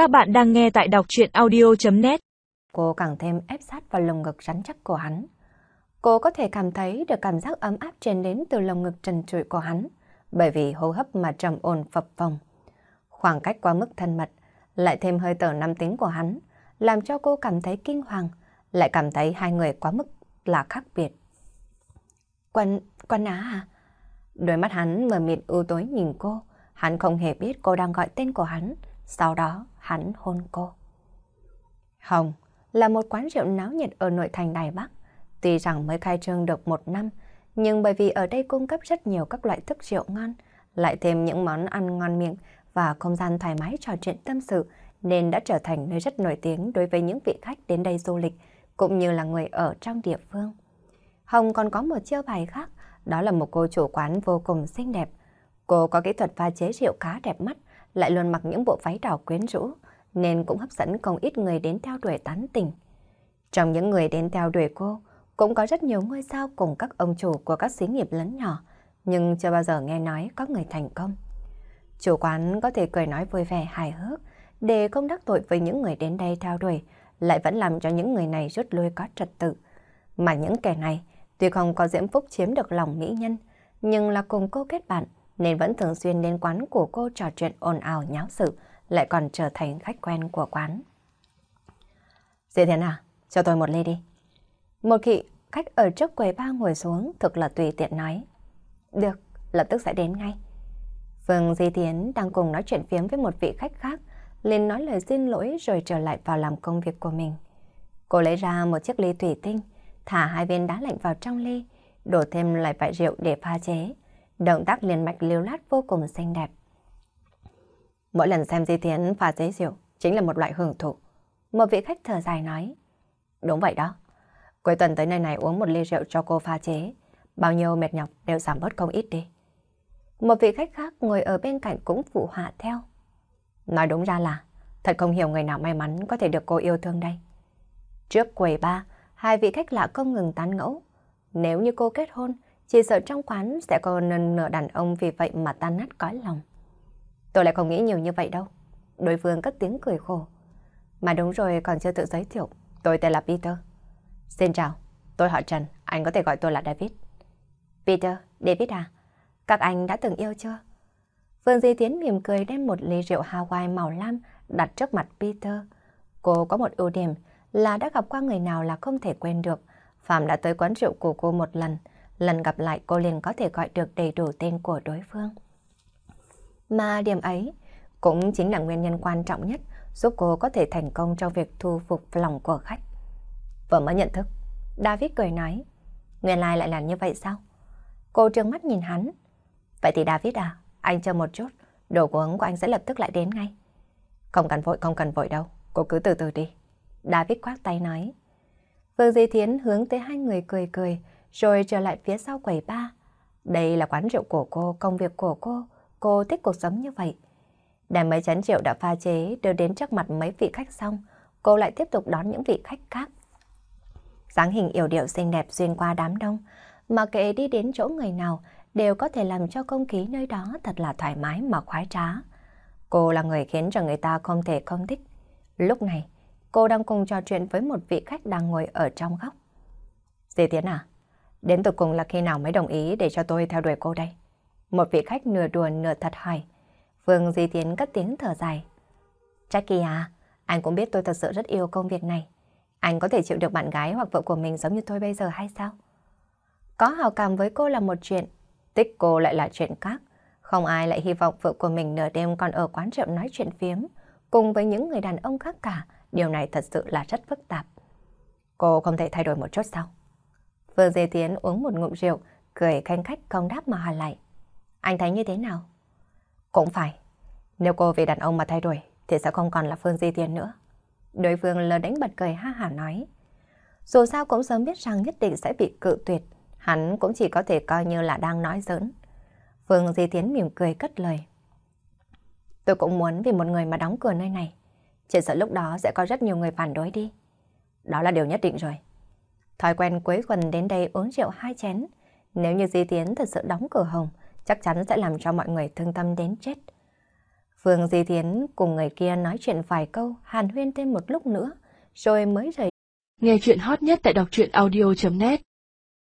Các bạn đang nghe tại đọc chuyện audio.net Cô càng thêm ép sát vào lồng ngực rắn chắc của hắn. Cô có thể cảm thấy được cảm giác ấm áp truyền đến từ lồng ngực trần trụi của hắn, bởi vì hô hấp mà trầm ổn phập phồng. Khoảng cách quá mức thân mật, lại thêm hơi tở nam tính của hắn, làm cho cô cảm thấy kinh hoàng, lại cảm thấy hai người quá mức là khác biệt. Quân, quân á à? Đôi mắt hắn mờ mịt u tối nhìn cô, hắn không hề biết cô đang gọi tên của hắn, sau đó hắn hôn cô. Hồng là một quán rượu náo nhiệt ở nội thành Đài Bắc. Tuy rằng mới khai trương được một năm, nhưng bởi vì ở đây cung cấp rất nhiều các loại thức rượu ngon, lại thêm những món ăn ngon miệng và không gian thoải mái trò chuyện tâm sự, nên đã trở thành nơi rất nổi tiếng đối với những vị khách đến đây du lịch, cũng như là người ở trong địa phương. Hồng còn có một chiêu bài khác, đó là một cô chủ quán vô cùng xinh đẹp. Cô có kỹ thuật pha chế rượu khá đẹp mắt, lại luôn mặc những bộ váy đỏ quyến rũ, nên cũng hấp dẫn không ít người đến theo đuổi tán tình. Trong những người đến theo đuổi cô, cũng có rất nhiều ngôi sao cùng các ông chủ của các xí nghiệp lớn nhỏ, nhưng chưa bao giờ nghe nói có người thành công. Chủ quán có thể cười nói vui vẻ hài hước, để không đắc tội với những người đến đây theo đuổi, lại vẫn làm cho những người này rút lui có trật tự. Mà những kẻ này, tuy không có diễm phúc chiếm được lòng mỹ nhân, nhưng là cùng cô kết bạn, nên vẫn thường xuyên đến quán của cô trò chuyện ồn ào nháo sự, lại còn trở thành khách quen của quán. Dì Thiến à, cho tôi một ly đi. Một khi khách ở trước quầy ba ngồi xuống thực là tùy tiện nói. Được, lập tức sẽ đến ngay. Phương Di Tiến đang cùng nói chuyện phiếm với một vị khách khác, liền nói lời xin lỗi rồi trở lại vào làm công việc của mình. Cô lấy ra một chiếc ly thủy tinh, thả hai viên đá lạnh vào trong ly, đổ thêm lại vài rượu để pha chế. Động tác liền mạch liêu lát vô cùng xinh đẹp. Mỗi lần xem Di Thiến pha giấy rượu chính là một loại hưởng thụ. Một vị khách thở dài nói. Đúng vậy đó. Cuối tuần tới nơi này uống một ly rượu cho cô pha chế. Bao nhiêu mệt nhọc đều giảm bớt không ít đi. Một vị khách khác ngồi ở bên cạnh cũng phụ họa theo. Nói đúng ra là thật không hiểu người nào may mắn có thể được cô yêu thương đây. Trước quầy ba, hai vị khách lạ không ngừng tán ngẫu. Nếu như cô kết hôn, chỉ sợ trong quán sẽ có nần đàn ông vì vậy mà tan nát cõi lòng. Tôi lại không nghĩ nhiều như vậy đâu. Đối phương cất tiếng cười khổ. Mà đúng rồi còn chưa tự giới thiệu. Tôi tên là Peter. Xin chào, tôi họ Trần, anh có thể gọi tôi là David. Peter, David à? Các anh đã từng yêu chưa? Phương Di Tiến mỉm cười đem một ly rượu Hawaii màu lam đặt trước mặt Peter. Cô có một ưu điểm là đã gặp qua người nào là không thể quên được. Phạm đã tới quán rượu của cô một lần, lần gặp lại cô liền có thể gọi được đầy đủ tên của đối phương. Mà điểm ấy cũng chính là nguyên nhân quan trọng nhất giúp cô có thể thành công trong việc thu phục lòng của khách. Vừa mới nhận thức, David cười nói, nguyên lai lại là như vậy sao? Cô trừng mắt nhìn hắn. Vậy thì David à, anh chờ một chút, đồ uống của anh sẽ lập tức lại đến ngay. Không cần vội, không cần vội đâu, cô cứ từ từ đi. David khoác tay nói. Vương Di Thiến hướng tới hai người cười cười, rồi trở lại phía sau quầy ba. Đây là quán rượu của cô, công việc của cô, cô thích cuộc sống như vậy. Đem mấy chén rượu đã pha chế đưa đến trước mặt mấy vị khách xong, cô lại tiếp tục đón những vị khách khác. dáng hình yểu điệu xinh đẹp xuyên qua đám đông, mà kệ đi đến chỗ người nào đều có thể làm cho không khí nơi đó thật là thoải mái mà khoái trá. Cô là người khiến cho người ta không thể không thích. Lúc này, cô đang cùng trò chuyện với một vị khách đang ngồi ở trong góc. Dì Tiến à, đến tục cùng là khi nào mới đồng ý để cho tôi theo đuổi cô đây? Một vị khách nửa đùa nửa thật hỏi. Phương Di Tiến cất tiếng thở dài. Jackie à, anh cũng biết tôi thật sự rất yêu công việc này. Anh có thể chịu được bạn gái hoặc vợ của mình giống như tôi bây giờ hay sao? Có hào cảm với cô là một chuyện, tích cô lại là chuyện khác. Không ai lại hy vọng vợ của mình nửa đêm còn ở quán rượu nói chuyện phiếm, cùng với những người đàn ông khác cả. Điều này thật sự là rất phức tạp. Cô không thể thay đổi một chút sao? Vương Dê Tiến uống một ngụm rượu, cười khanh khách không đáp mà hỏi lại. Anh thấy như thế nào? Cũng phải. Nếu cô vì đàn ông mà thay đổi, thì sẽ không còn là Phương Di Tiên nữa. Đối phương lờ đánh bật cười ha hả nói. Dù sao cũng sớm biết rằng nhất định sẽ bị cự tuyệt, hắn cũng chỉ có thể coi như là đang nói giỡn. Phương Di Tiến mỉm cười cất lời. Tôi cũng muốn vì một người mà đóng cửa nơi này. Chỉ sợ lúc đó sẽ có rất nhiều người phản đối đi. Đó là điều nhất định rồi. Thói quen cuối tuần đến đây uống rượu hai chén. Nếu như Di Tiến thật sự đóng cửa hồng, chắc chắn sẽ làm cho mọi người thương tâm đến chết. Phương Di Tiến cùng người kia nói chuyện vài câu, hàn huyên thêm một lúc nữa, rồi mới rời. Nghe chuyện hot nhất tại đọc truyện audio.net